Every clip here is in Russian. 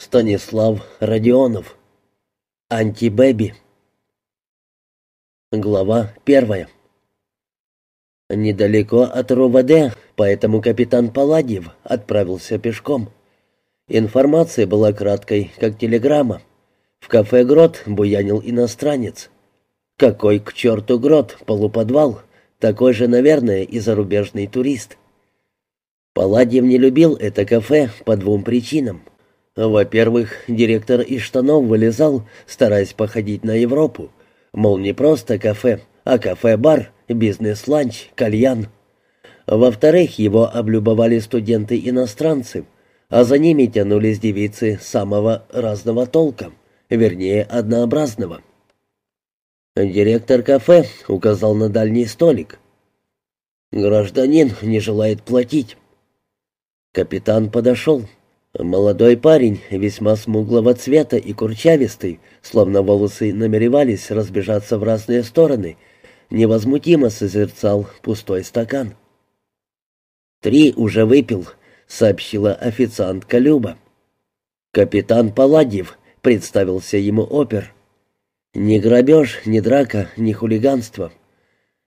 Станислав Родионов. Антибэби. Глава первая. Недалеко от РОВД, поэтому капитан Паладьев отправился пешком. Информация была краткой, как телеграмма. В кафе «Грот» буянил иностранец. Какой к черту грот, полуподвал, такой же, наверное, и зарубежный турист. Паладьев не любил это кафе по двум причинам. Во-первых, директор из штанов вылезал, стараясь походить на Европу. Мол, не просто кафе, а кафе-бар, бизнес-ланч, кальян. Во-вторых, его облюбовали студенты-иностранцы, а за ними тянулись девицы самого разного толка, вернее, однообразного. Директор кафе указал на дальний столик. «Гражданин не желает платить». Капитан подошел. Молодой парень, весьма смуглого цвета и курчавистый, словно волосы намеревались разбежаться в разные стороны, невозмутимо созерцал пустой стакан. «Три уже выпил», — сообщила официантка Люба. «Капитан Паладьев», — представился ему опер. «Ни грабеж, ни драка, ни хулиганство.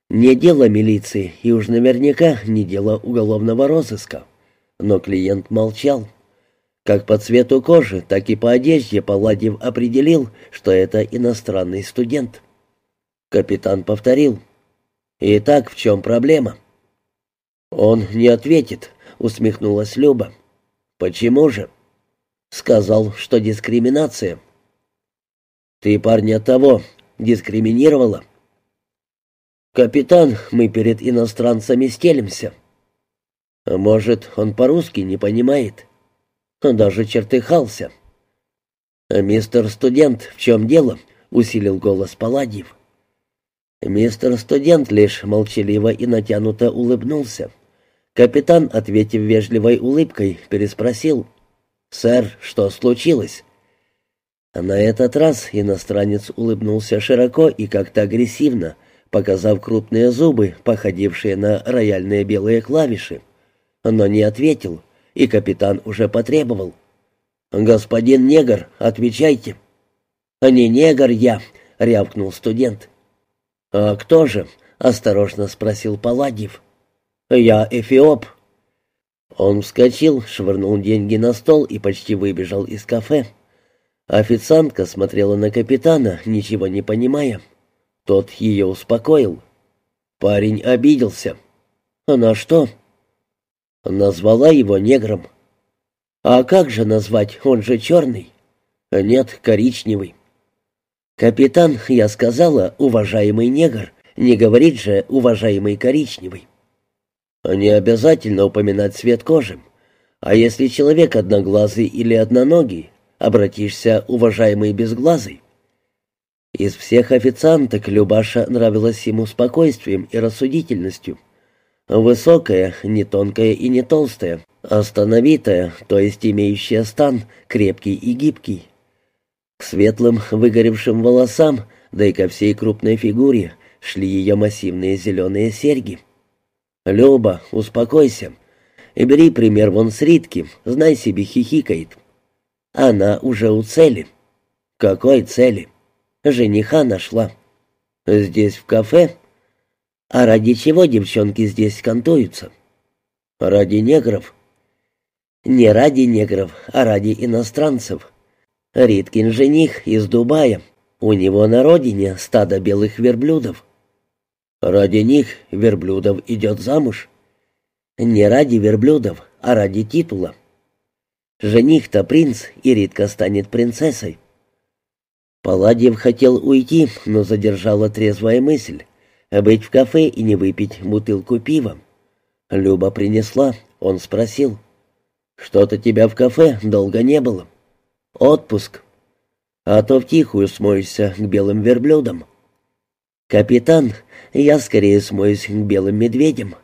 Не дело милиции и уж наверняка не дело уголовного розыска». Но клиент молчал. Как по цвету кожи, так и по одежде Палладьев определил, что это иностранный студент. Капитан повторил. «Итак, в чем проблема?» «Он не ответит», — усмехнулась Люба. «Почему же?» «Сказал, что дискриминация». «Ты парня того дискриминировала?» «Капитан, мы перед иностранцами стелимся». «Может, он по-русски не понимает?» Даже чертыхался. «Мистер студент, в чем дело?» — усилил голос Паладьев. Мистер студент лишь молчаливо и натянуто улыбнулся. Капитан, ответив вежливой улыбкой, переспросил. «Сэр, что случилось?» На этот раз иностранец улыбнулся широко и как-то агрессивно, показав крупные зубы, походившие на рояльные белые клавиши, но не ответил — и капитан уже потребовал. «Господин негр, отвечайте». «Не негр я», — рявкнул студент. «А кто же?» — осторожно спросил Паладьев. «Я эфиоп». Он вскочил, швырнул деньги на стол и почти выбежал из кафе. Официантка смотрела на капитана, ничего не понимая. Тот ее успокоил. Парень обиделся. «На что?» Назвала его негром. А как же назвать, он же черный? Нет, коричневый. Капитан, я сказала, уважаемый негр, не говорит же уважаемый коричневый. Не обязательно упоминать цвет кожи. А если человек одноглазый или одноногий, обратишься уважаемый безглазый. Из всех официанток Любаша нравилась ему спокойствием и рассудительностью. Высокая, не тонкая и не толстая, остановитая, то есть имеющая стан, крепкий и гибкий. К светлым выгоревшим волосам, да и ко всей крупной фигуре, шли ее массивные зеленые серьги. «Люба, успокойся. И бери пример вон с Ритки, знай себе, хихикает. Она уже у цели». «Какой цели?» «Жениха нашла». «Здесь, в кафе?» А ради чего девчонки здесь кантуются? Ради негров. Не ради негров, а ради иностранцев. Риткин жених из Дубая. У него на родине стадо белых верблюдов. Ради них верблюдов идет замуж. Не ради верблюдов, а ради титула. Жених-то принц, и Ритка станет принцессой. Паладьев хотел уйти, но задержала трезвая мысль. Быть в кафе и не выпить бутылку пива. Люба принесла, он спросил. «Что-то тебя в кафе долго не было?» «Отпуск. А то втихую смоешься к белым верблюдам». «Капитан, я скорее смоюсь к белым медведям».